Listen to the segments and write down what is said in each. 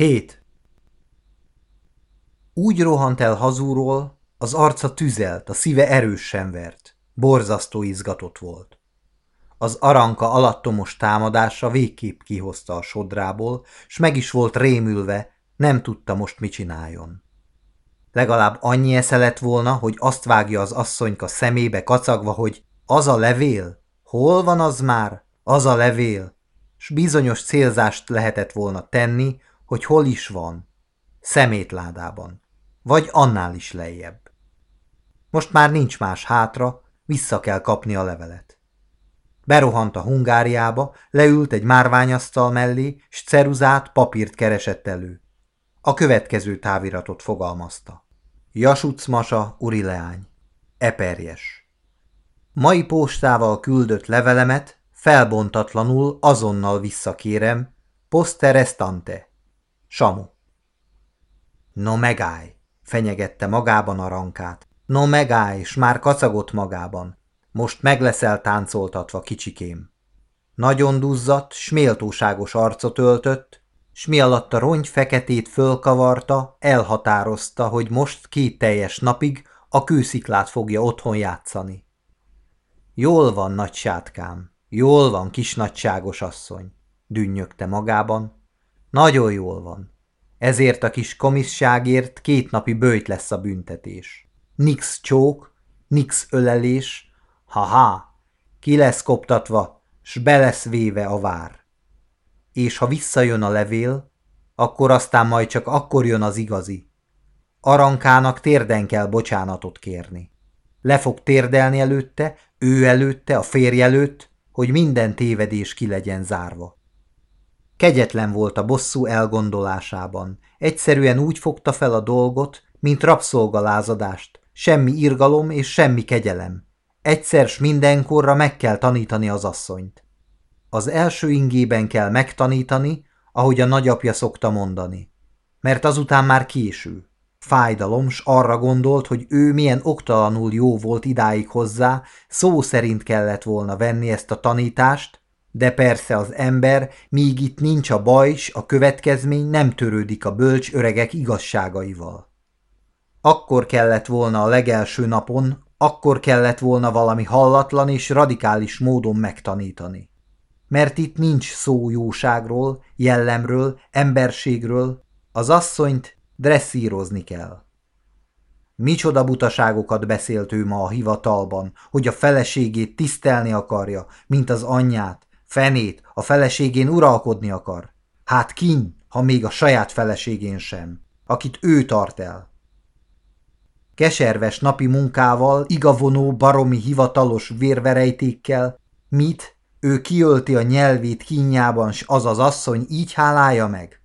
Hét. Úgy rohant el hazúról, az arca tüzelt, a szíve erősen vert. Borzasztó izgatott volt. Az aranka alattomos támadása végképp kihozta a sodrából, s meg is volt rémülve, nem tudta most mit csináljon. Legalább annyi esze lett volna, hogy azt vágja az asszonyka szemébe kacagva, hogy az a levél? Hol van az már? Az a levél? S bizonyos célzást lehetett volna tenni, hogy hol is van. Szemétládában. Vagy annál is lejjebb. Most már nincs más hátra, vissza kell kapni a levelet. Berohant a Hungáriába, leült egy márványasztal mellé, s ceruzát, papírt keresett elő. A következő táviratot fogalmazta. Jasuc Masa, urileány. Eperjes. Mai postával küldött levelemet felbontatlanul azonnal visszakérem, posterestante. Samu. No megállj, fenyegette magában a rankát. No megállj, s már kacagott magában. Most meg leszel táncoltatva, kicsikém. Nagyon duzzadt, s arcot öltött, s mi alatt a rongy feketét fölkavarta, elhatározta, hogy most két teljes napig a kősziklát fogja otthon játszani. Jól van, nagy sátkám, jól van, kis nagyságos asszony, dünnyögte magában. Nagyon jól van. Ezért a kis komisságért két napi bőjt lesz a büntetés. Nix csók, nix ölelés, ha-ha, ki lesz koptatva, s be lesz véve a vár. És ha visszajön a levél, akkor aztán majd csak akkor jön az igazi. Arankának térden kell bocsánatot kérni. Le fog térdelni előtte, ő előtte, a férj előtt, hogy minden tévedés ki legyen zárva. Kegyetlen volt a bosszú elgondolásában. Egyszerűen úgy fogta fel a dolgot, mint rabszolgalázadást. Semmi irgalom és semmi kegyelem. Egyszer s mindenkorra meg kell tanítani az asszonyt. Az első ingében kell megtanítani, ahogy a nagyapja szokta mondani. Mert azután már késő. Fájdalom, s arra gondolt, hogy ő milyen oktalanul jó volt idáig hozzá, szó szerint kellett volna venni ezt a tanítást, de persze az ember, míg itt nincs a baj, s a következmény nem törődik a bölcs öregek igazságaival. Akkor kellett volna a legelső napon, akkor kellett volna valami hallatlan és radikális módon megtanítani. Mert itt nincs szó jóságról, jellemről, emberségről, az asszonyt dresszírozni kell. Micsoda butaságokat beszélt ő ma a hivatalban, hogy a feleségét tisztelni akarja, mint az anyját, fenét, a feleségén uralkodni akar. Hát kin, ha még a saját feleségén sem, akit ő tart el. Keserves napi munkával, igavonó, baromi hivatalos vérverejtékkel, mit, ő kiölti a nyelvét kínjában, s az az asszony így hálálja meg?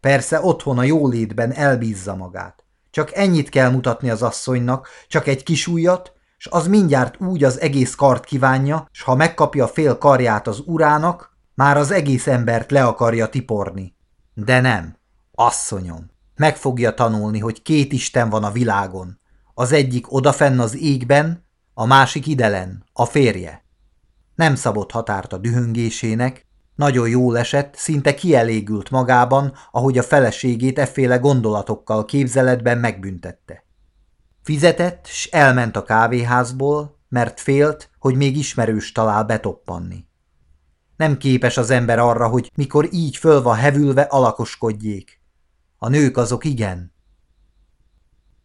Persze otthon a jólétben elbízza magát. Csak ennyit kell mutatni az asszonynak, csak egy kis ujjat, s az mindjárt úgy az egész kart kívánja, s ha megkapja fél karját az urának, már az egész embert le akarja tiporni. De nem, asszonyom, meg fogja tanulni, hogy két Isten van a világon. Az egyik odafenn az égben, a másik idelen, a férje. Nem szabott határt a dühöngésének, nagyon jól esett, szinte kielégült magában, ahogy a feleségét efféle gondolatokkal képzeletben megbüntette. Fizetett, s elment a kávéházból, mert félt, hogy még ismerős talál betoppanni. Nem képes az ember arra, hogy mikor így föl van hevülve alakoskodjék. A nők azok igen.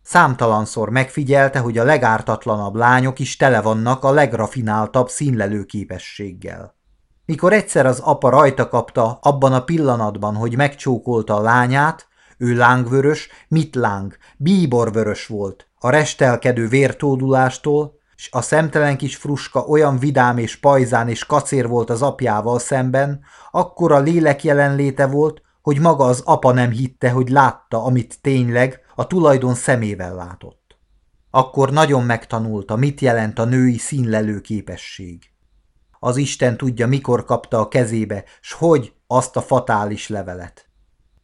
Számtalanszor megfigyelte, hogy a legártatlanabb lányok is tele vannak a legrafináltabb színlelő képességgel. Mikor egyszer az apa rajta kapta abban a pillanatban, hogy megcsókolta a lányát, ő lángvörös, mit láng, bíborvörös volt, a restelkedő vértódulástól, s a szemtelen kis fruska olyan vidám és pajzán és kacér volt az apjával szemben, akkor a lélek jelenléte volt, hogy maga az apa nem hitte, hogy látta, amit tényleg a tulajdon szemével látott. Akkor nagyon megtanulta, mit jelent a női színlelő képesség. Az Isten tudja, mikor kapta a kezébe, s hogy azt a fatális levelet.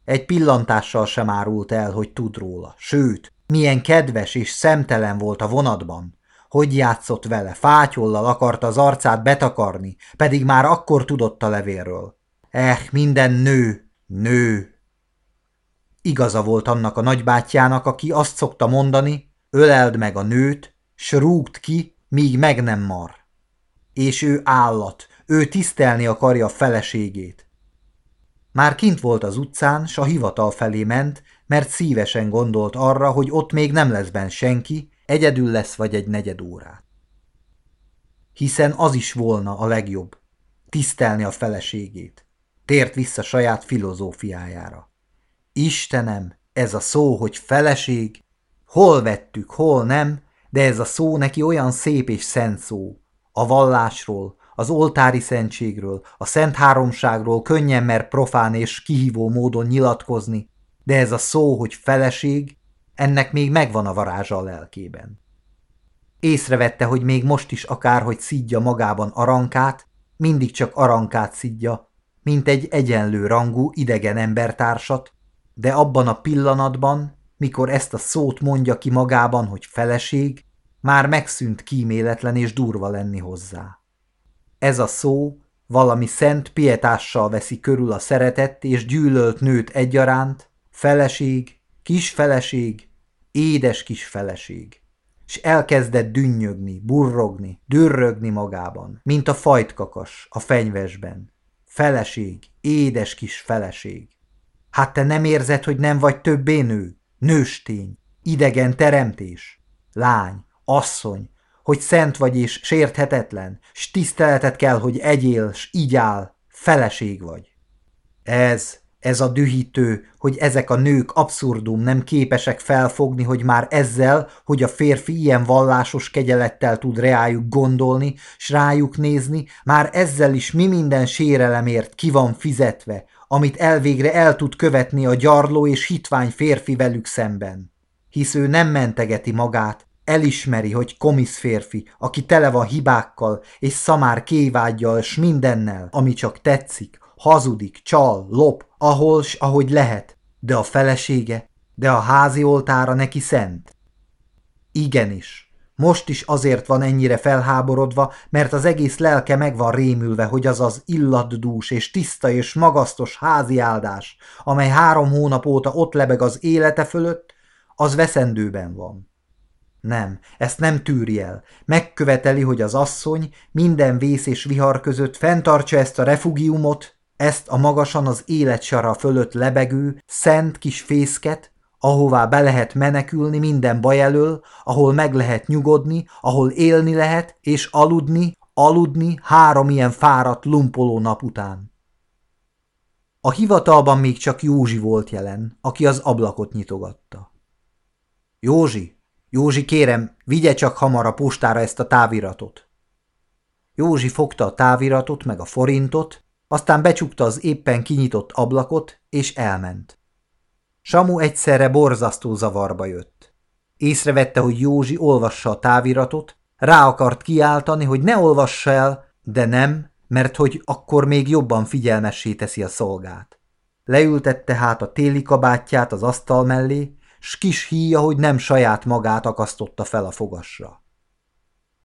Egy pillantással sem árult el, hogy tud róla, sőt, milyen kedves és szemtelen volt a vonatban, hogy játszott vele, fátyollal akarta az arcát betakarni, pedig már akkor tudott a levélről. Eh, minden nő, nő. Igaza volt annak a nagybátyjának, aki azt szokta mondani, öleld meg a nőt, s rúgd ki, míg meg nem mar. És ő állat, ő tisztelni akarja a feleségét. Már kint volt az utcán, s a hivatal felé ment, mert szívesen gondolt arra, hogy ott még nem lesz benn senki, egyedül lesz vagy egy negyed órát. Hiszen az is volna a legjobb, tisztelni a feleségét. Tért vissza saját filozófiájára. Istenem, ez a szó, hogy feleség, hol vettük, hol nem, de ez a szó neki olyan szép és szent szó. A vallásról, az oltári szentségről, a szent háromságról könnyen mer profán és kihívó módon nyilatkozni, de ez a szó, hogy feleség, ennek még megvan a varázsa a lelkében. Észrevette, hogy még most is akárhogy szidja magában arankát, mindig csak arankát szidja, mint egy egyenlő rangú idegen embertársat, de abban a pillanatban, mikor ezt a szót mondja ki magában, hogy feleség, már megszűnt kíméletlen és durva lenni hozzá. Ez a szó valami szent pietással veszi körül a szeretett és gyűlölt nőt egyaránt, feleség, kis feleség, édes kis feleség. És elkezdett dünnyögni, burrogni, dürrögni magában, mint a fajtkakas a fenyvesben. Feleség, édes kis feleség. Hát te nem érzed, hogy nem vagy többé nő? Nőstény, idegen teremtés, lány, asszony, hogy szent vagy és sérthetetlen, s tiszteletet kell, hogy egyél, s így áll, feleség vagy. Ez, ez a dühítő, hogy ezek a nők abszurdum nem képesek felfogni, hogy már ezzel, hogy a férfi ilyen vallásos kegyelettel tud reájuk gondolni, s rájuk nézni, már ezzel is mi minden sérelemért ki van fizetve, amit elvégre el tud követni a gyarló és hitvány férfi velük szemben. Hisz ő nem mentegeti magát, Elismeri, hogy komisz férfi, aki tele van hibákkal és szamár kévágyjal s mindennel, ami csak tetszik, hazudik, csal, lop, ahol s ahogy lehet, de a felesége, de a házi oltára neki szent. Igenis, most is azért van ennyire felháborodva, mert az egész lelke meg van rémülve, hogy az az illatdús és tiszta és magasztos házi áldás, amely három hónap óta ott lebeg az élete fölött, az veszendőben van. Nem, ezt nem tűri el. Megköveteli, hogy az asszony minden vész és vihar között fenntartsa ezt a refugiumot, ezt a magasan az életsara fölött lebegő, szent kis fészket, ahová be lehet menekülni minden baj elől, ahol meg lehet nyugodni, ahol élni lehet, és aludni, aludni három ilyen fáradt, lumpoló nap után. A hivatalban még csak Józsi volt jelen, aki az ablakot nyitogatta. Józsi, Józsi, kérem, vigye csak hamar a postára ezt a táviratot. Józsi fogta a táviratot meg a forintot, aztán becsukta az éppen kinyitott ablakot, és elment. Samu egyszerre borzasztó zavarba jött. Észrevette, hogy Józsi olvassa a táviratot, rá akart kiáltani, hogy ne olvassa el, de nem, mert hogy akkor még jobban figyelmessé teszi a szolgát. Leültette hát a téli kabátját az asztal mellé, s kis híja, hogy nem saját magát akasztotta fel a fogasra.